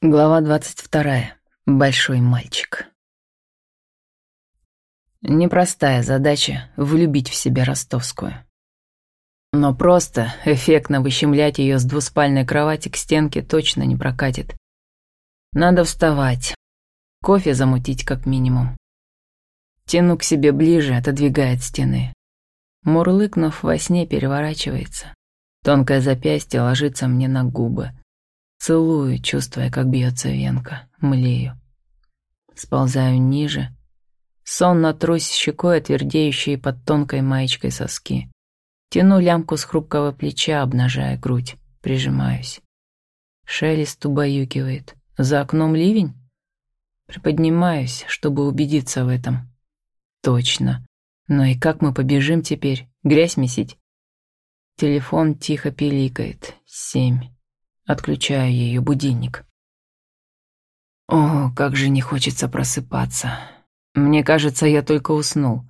Глава двадцать вторая. Большой мальчик. Непростая задача — влюбить в себя ростовскую. Но просто эффектно выщемлять ее с двуспальной кровати к стенке точно не прокатит. Надо вставать. Кофе замутить как минимум. Тяну к себе ближе, отодвигая от стены. Мурлыкнув, во сне переворачивается. Тонкое запястье ложится мне на губы. Целую, чувствуя, как бьется венка, млею. Сползаю ниже. Сонно трусь щекой, отвердеющие под тонкой маечкой соски. Тяну лямку с хрупкого плеча, обнажая грудь. Прижимаюсь. Шелест убаюкивает. За окном ливень? Приподнимаюсь, чтобы убедиться в этом. Точно. Но и как мы побежим теперь? Грязь месить? Телефон тихо пиликает. Семь. Отключаю ее будильник. О, как же не хочется просыпаться. Мне кажется, я только уснул.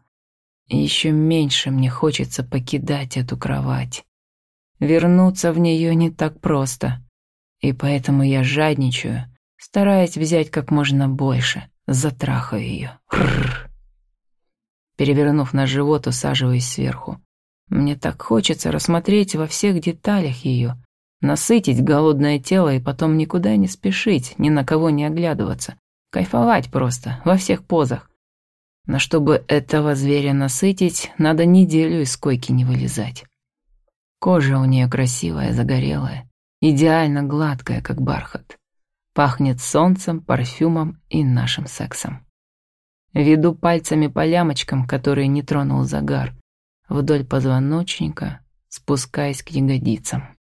еще меньше мне хочется покидать эту кровать. Вернуться в нее не так просто. И поэтому я жадничаю, стараясь взять как можно больше, затрахаю ее. Перевернув на живот, усаживаюсь сверху. Мне так хочется рассмотреть во всех деталях ее, Насытить голодное тело и потом никуда не спешить, ни на кого не оглядываться. Кайфовать просто, во всех позах. Но чтобы этого зверя насытить, надо неделю из койки не вылезать. Кожа у нее красивая, загорелая, идеально гладкая, как бархат. Пахнет солнцем, парфюмом и нашим сексом. Веду пальцами по лямочкам, которые не тронул загар, вдоль позвоночника, спускаясь к ягодицам.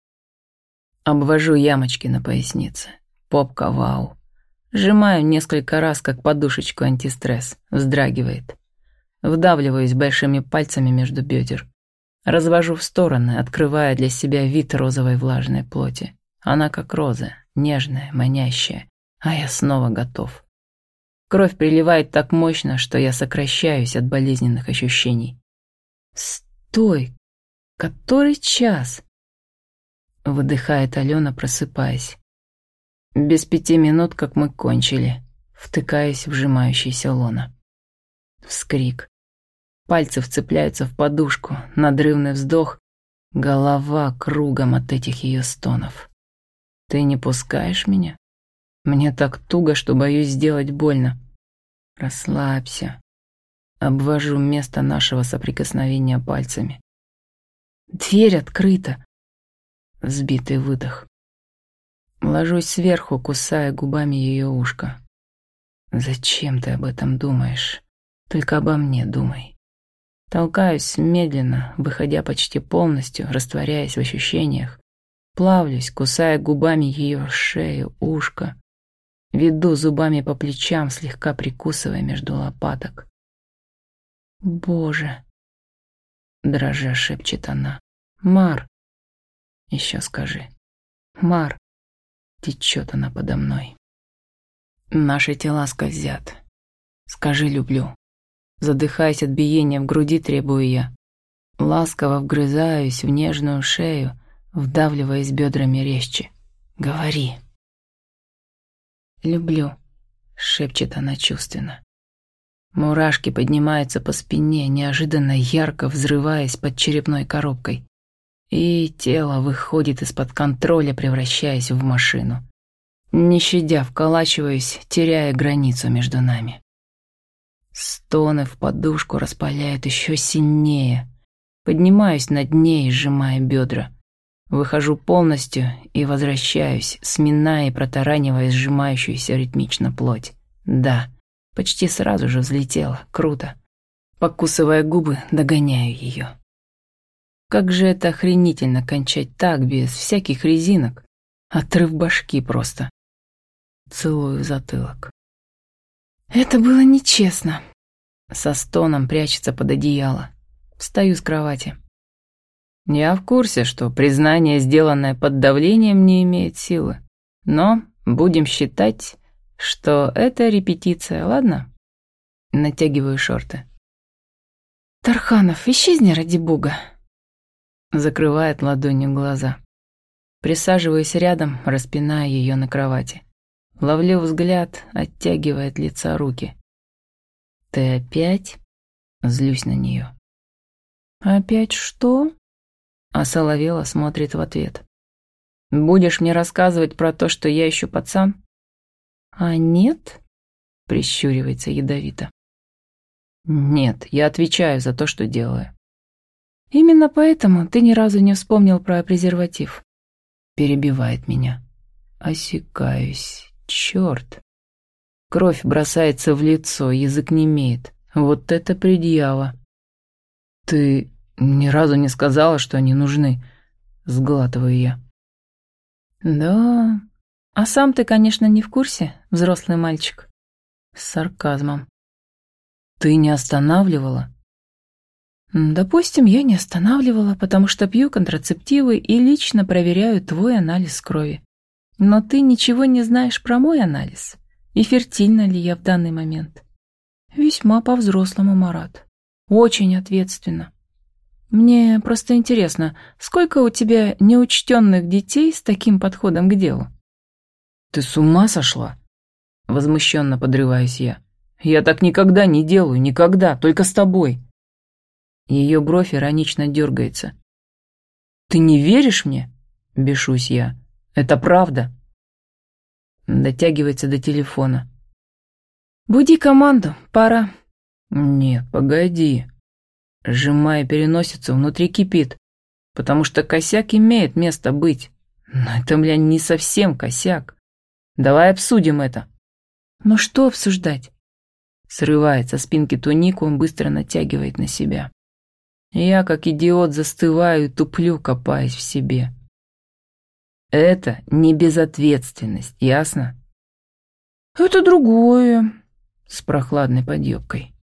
Обвожу ямочки на пояснице. Попка вау. Сжимаю несколько раз, как подушечку антистресс. Вздрагивает. Вдавливаюсь большими пальцами между бедер. Развожу в стороны, открывая для себя вид розовой влажной плоти. Она как роза, нежная, манящая. А я снова готов. Кровь приливает так мощно, что я сокращаюсь от болезненных ощущений. Стой! Который час? Выдыхает Алена, просыпаясь. Без пяти минут, как мы кончили, втыкаясь в сжимающийся лона. Вскрик. Пальцы вцепляются в подушку, надрывный вздох, голова кругом от этих ее стонов. Ты не пускаешь меня? Мне так туго, что боюсь сделать больно. Расслабься. Обвожу место нашего соприкосновения пальцами. Дверь открыта. Сбитый выдох. Ложусь сверху, кусая губами ее ушко. «Зачем ты об этом думаешь? Только обо мне думай». Толкаюсь медленно, выходя почти полностью, растворяясь в ощущениях. Плавлюсь, кусая губами ее шею, ушко. Веду зубами по плечам, слегка прикусывая между лопаток. «Боже!» Дрожа шепчет она. «Мар, еще скажи. Мар. Течет она подо мной. Наши тела скользят. Скажи «люблю». Задыхаясь от биения в груди, требую я. Ласково вгрызаюсь в нежную шею, вдавливаясь бедрами резче. Говори. «Люблю», — шепчет она чувственно. Мурашки поднимаются по спине, неожиданно ярко взрываясь под черепной коробкой и тело выходит из-под контроля, превращаясь в машину. Не щадя, вколачиваюсь, теряя границу между нами. Стоны в подушку распаляют еще сильнее. Поднимаюсь над ней, сжимая бедра. Выхожу полностью и возвращаюсь, сминая и протаранивая сжимающуюся ритмично плоть. Да, почти сразу же взлетела, круто. Покусывая губы, догоняю ее. Как же это охренительно кончать так, без всяких резинок. Отрыв башки просто. Целую затылок. Это было нечестно. Со стоном прячется под одеяло. Встаю с кровати. Я в курсе, что признание, сделанное под давлением, не имеет силы. Но будем считать, что это репетиция, ладно? Натягиваю шорты. Тарханов, исчезни ради бога закрывает ладонью глаза. Присаживаюсь рядом, распиная ее на кровати. Ловлю взгляд, оттягивая от лица руки. «Ты опять?» Злюсь на нее. «Опять что?» А Соловела смотрит в ответ. «Будешь мне рассказывать про то, что я еще пацан?» «А нет?» — прищуривается ядовито. «Нет, я отвечаю за то, что делаю». «Именно поэтому ты ни разу не вспомнил про презерватив». Перебивает меня. Осекаюсь. Черт. Кровь бросается в лицо, язык не имеет. Вот это предъява. Ты ни разу не сказала, что они нужны. Сглатываю я. Да, а сам ты, конечно, не в курсе, взрослый мальчик. С сарказмом. Ты не останавливала? Допустим, я не останавливала, потому что пью контрацептивы и лично проверяю твой анализ крови. Но ты ничего не знаешь про мой анализ. И фертильна ли я в данный момент? Весьма по-взрослому, Марат. Очень ответственно. Мне просто интересно, сколько у тебя неучтенных детей с таким подходом к делу? Ты с ума сошла? Возмущенно подрываюсь я. Я так никогда не делаю, никогда, только с тобой. Ее бровь иронично дергается. Ты не веришь мне? Бешусь я. Это правда. Дотягивается до телефона. «Буди команду, пора». «Нет, погоди». Сжимая переносицу, внутри кипит, потому что косяк имеет место быть. Но это, бля, не совсем косяк. Давай обсудим это. Ну что обсуждать? Срывает со спинки тунику, он быстро натягивает на себя. Я, как идиот, застываю и туплю, копаясь в себе. Это не безответственность, ясно? Это другое, с прохладной подъебкой.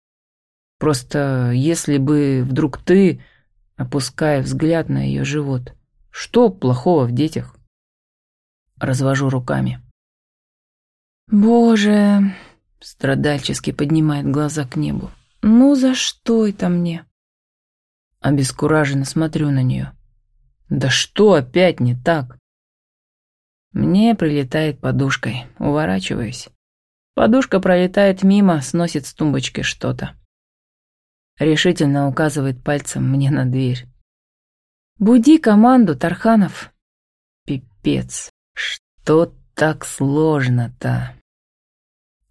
Просто если бы вдруг ты, опуская взгляд на ее живот, что плохого в детях? Развожу руками. Боже, страдальчески поднимает глаза к небу. Ну за что это мне? Обескураженно смотрю на нее. Да что опять не так? Мне прилетает подушкой, уворачиваюсь. Подушка пролетает мимо, сносит с тумбочки что-то. Решительно указывает пальцем мне на дверь. «Буди команду, Тарханов!» Пипец, что так сложно-то?